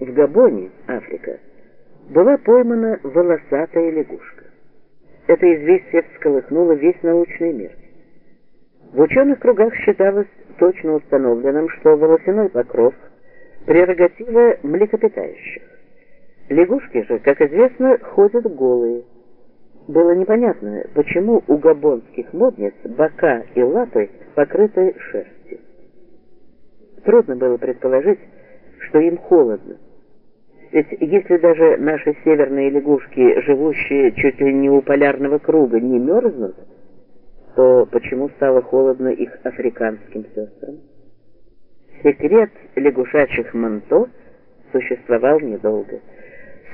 В Габоне, Африка, была поймана волосатая лягушка. Это известие всколыхнуло весь научный мир. В ученых кругах считалось точно установленным, что волосяной покров – прерогатива млекопитающих. Лягушки же, как известно, ходят голые. Было непонятно, почему у габонских модниц бока и лапы покрыты шерстью. Трудно было предположить, что им холодно. Ведь если даже наши северные лягушки, живущие чуть ли не у полярного круга, не мерзнут, то почему стало холодно их африканским сестрам? Секрет лягушачьих манто существовал недолго.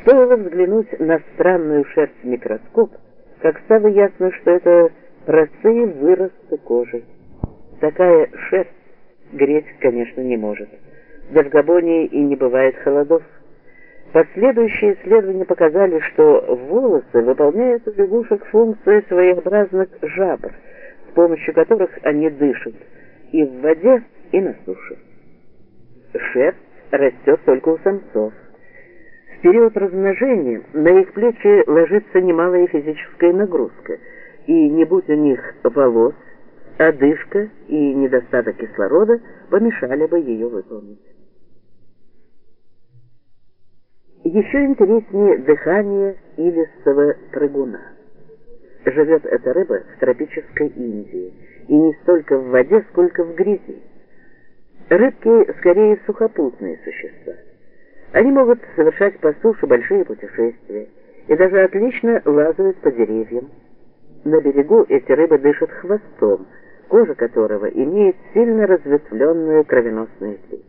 Стоило взглянуть на странную шерсть микроскоп, как стало ясно, что это простые выросты кожи. Такая шерсть греть, конечно, не может. Да в Габоне и не бывает холодов. Последующие исследования показали, что волосы выполняют у лягушек функции своеобразных жабр, с помощью которых они дышат и в воде, и на суше. Шерсть растет только у самцов. В период размножения на их плечи ложится немалая физическая нагрузка, и не будь у них волос, одышка и недостаток кислорода помешали бы ее выполнить. Еще интереснее дыхание илистого прыгуна. Живет эта рыба в тропической Индии, и не столько в воде, сколько в грязи. Рыбки скорее сухопутные существа. Они могут совершать по суше большие путешествия и даже отлично лазают по деревьям. На берегу эти рыбы дышат хвостом, кожа которого имеет сильно разветвленную кровеносную сеть.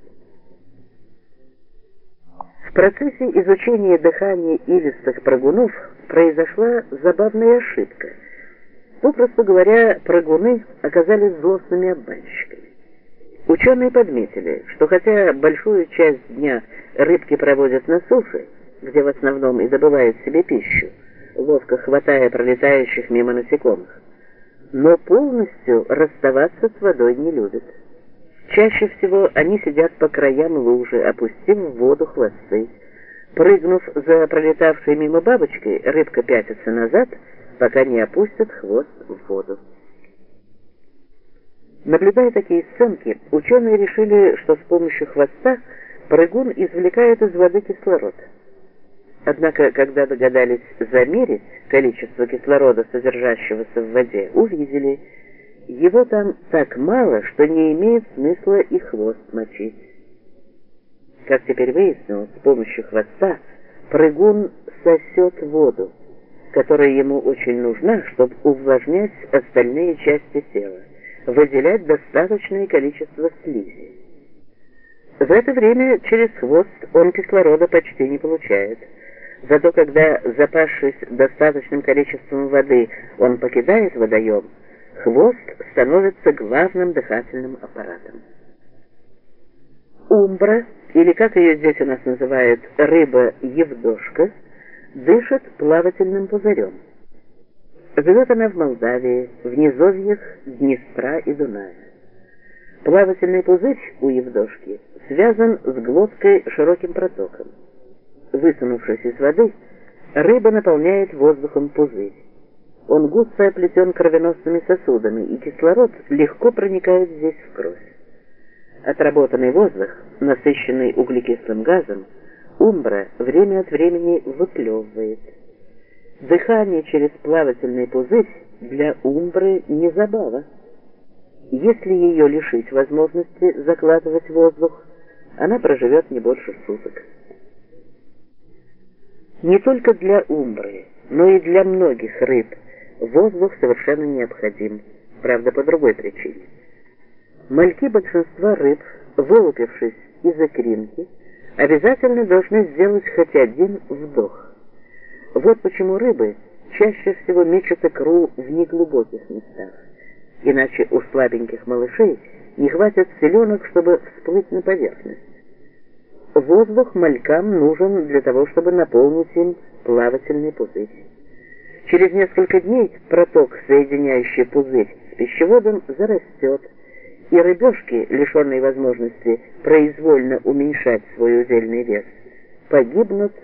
В процессе изучения дыхания илистых прыгунов произошла забавная ошибка. Попросту говоря, прыгуны оказались злостными обманщиками. Ученые подметили, что хотя большую часть дня рыбки проводят на суше, где в основном и добывают себе пищу, ловко хватая пролетающих мимо насекомых, но полностью расставаться с водой не любят. Чаще всего они сидят по краям лужи, опустив в воду хвосты. Прыгнув за пролетавшей мимо бабочкой, рыбка пятится назад, пока не опустит хвост в воду. Наблюдая такие сценки, ученые решили, что с помощью хвоста прыгун извлекает из воды кислород. Однако, когда догадались замерить количество кислорода, содержащегося в воде, увидели, его там так мало, что не имеет смысла и хвост мочить. Как теперь выяснилось, с помощью хвоста прыгун сосет воду, которая ему очень нужна, чтобы увлажнять остальные части тела, выделять достаточное количество слизи. В это время через хвост он кислорода почти не получает. Зато когда, запасшись достаточным количеством воды, он покидает водоем, Хвост становится главным дыхательным аппаратом. Умбра, или как ее здесь у нас называют рыба-евдошка, дышит плавательным пузырем. Живет она в Молдавии, в низовьях Днестра и Дуная. Плавательный пузырь у евдошки связан с глоткой широким протоком. Высунувшись из воды, рыба наполняет воздухом пузырь. Он густо оплетен кровеносными сосудами, и кислород легко проникает здесь в кровь. Отработанный воздух, насыщенный углекислым газом, умбра время от времени выплевывает. Дыхание через плавательный пузырь для умбры не забава. Если ее лишить возможности закладывать воздух, она проживет не больше суток. Не только для умбры, но и для многих рыб – воздух совершенно необходим, правда, по другой причине. Мальки большинства рыб, вылупившись из икринки, обязательно должны сделать хоть один вдох. Вот почему рыбы чаще всего мечут икру в неглубоких местах, иначе у слабеньких малышей не хватит селенок, чтобы всплыть на поверхность. Воздух малькам нужен для того, чтобы наполнить им плавательный пузырь. Через несколько дней проток, соединяющий пузырь с пищеводом, зарастет, и рыбешки, лишенные возможности произвольно уменьшать свой удельный вес, погибнут